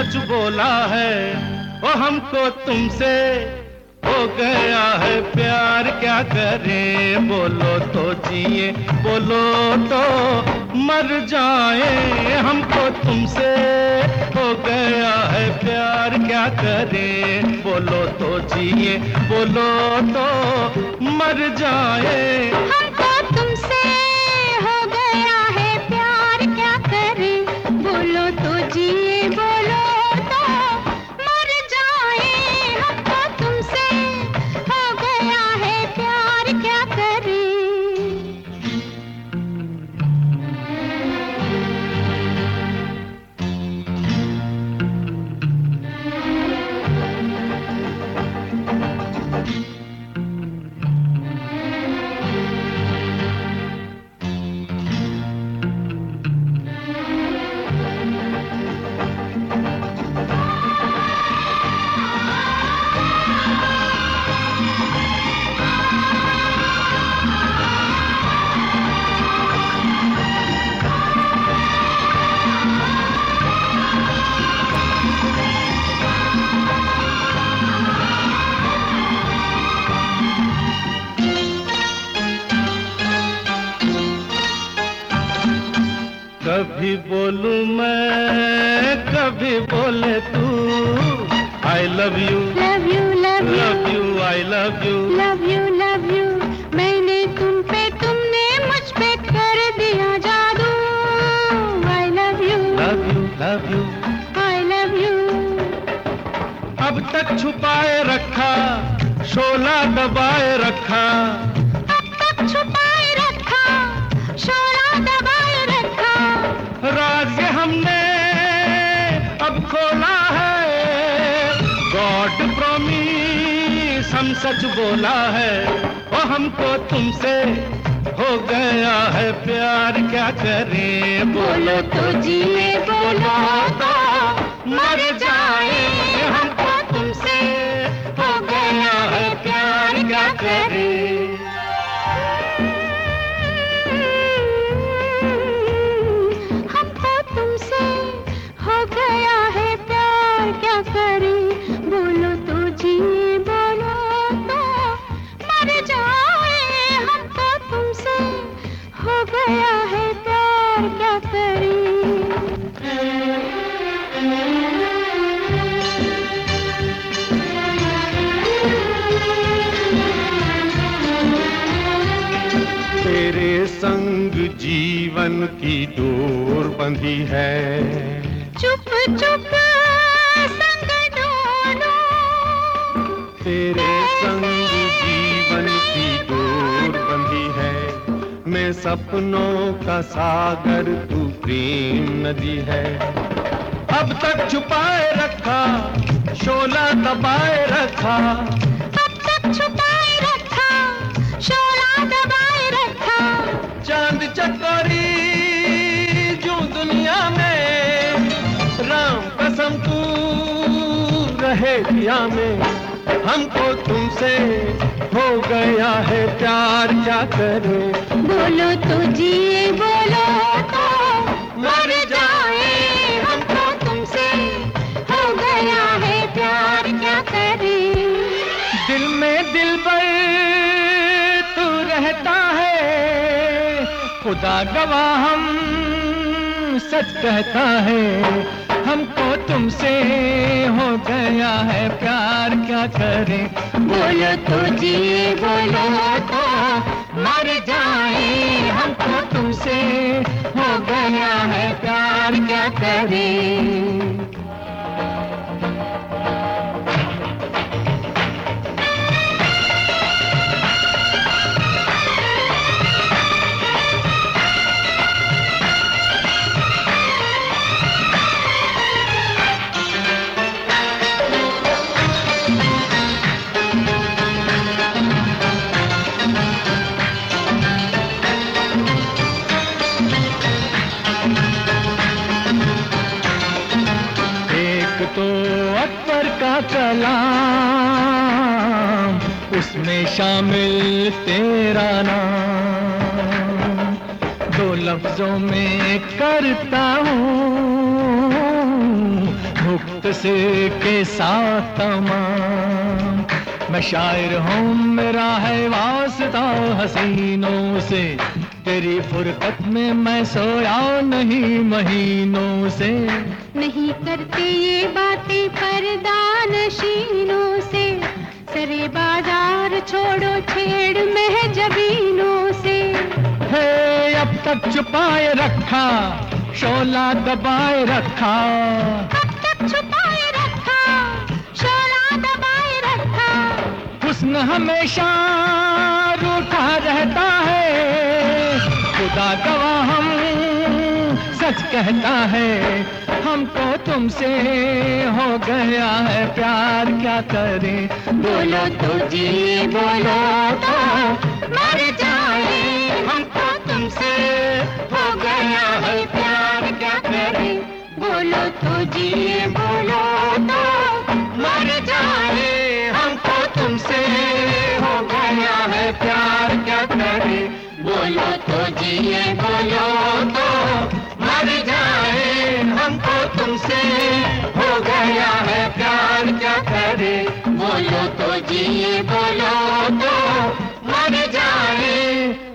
सच बोला है वो हमको तुमसे हो गया है प्यार। क्या करें? बोलो तो जिए, बोलो तो मर जाए। हमको तुमसे हो गया है प्यार। क्या करें? बोलो तो जिए, बोलो तो मर जाए। हमको तुमसे हो गया है प्यार। क्या करें? बोलो तो जिए, बोलो कभी बोलूँ मैं कभी बोले तू I love you love you love love you I love you love you love you मैंने तुम पे तुमने मुझ पे कर दिया जादू। I love you love you love you I love you अब तक छुपाए रखा शोला दबाए रखा हम सच बोला है, वो हमको तुमसे हो गया है प्यार, क्या करें? बोलो तो जीने बोलो तो मर जाए, हमको तुमसे हो गया है प्यार, क्या करें? तेरे संग जीवन की डोर बंधी है। चुप चुप संग तेरे संग जीवन की डोर बंधी है। मैं सपनों का सागर तू प्रेम नदी है। अब तक छुपाए रखा शोला दबाए रखा दिया में हमको तुमसे हो गया है प्यार क्या करे? बोलो तो जिए बोलो तो मर जाए हमको तुमसे हो गया है प्यार क्या करें? दिल में दिल पर तू रहता है खुदा गवाह हम सच कहता है। हमको तुमसे हो गया है प्यार, क्या करें? बोलो तो जी, बोलो तो मर जाए। हमको तुमसे हो गया है प्यार, क्या करें? एक तो अकबर का कलाम, उसमें शामिल तेरा नाम। दो लफ्जों में करता हूँ, मुक्त से के साथ तमाम। मैं शायर हूँ, मेरा है वास्ता हसीनों से। तेरी फुरकत में मैं सोया नहीं महीनों से। नहीं करते ये बातें पर्दानशीनों से। सरे बाज़ार छोड़ो छेड़ में जबीनों से। है अब तक छुपाए रखा शोला दबाए रखा। अब तक छुपाए रखा शोला दबाए रखा। हुस्न हमेशा रूठा रहता खुदा गवाह हम। सच कहता है, हमको तुमसे हो गया है प्यार, क्या करें? बोलो तो जी, बोलो तो मर जाए, हमको तुमसे हो गया है प्यार, क्या करें? बोलो तो जी, बोलो तो मर जाए, हमको तुमसे हो गया है प्यार। जिए बोलो तो मर जाए, हमको तुमसे हो गया है प्यार, क्या करे? बोलो तो जिए बोलो तो मर जाए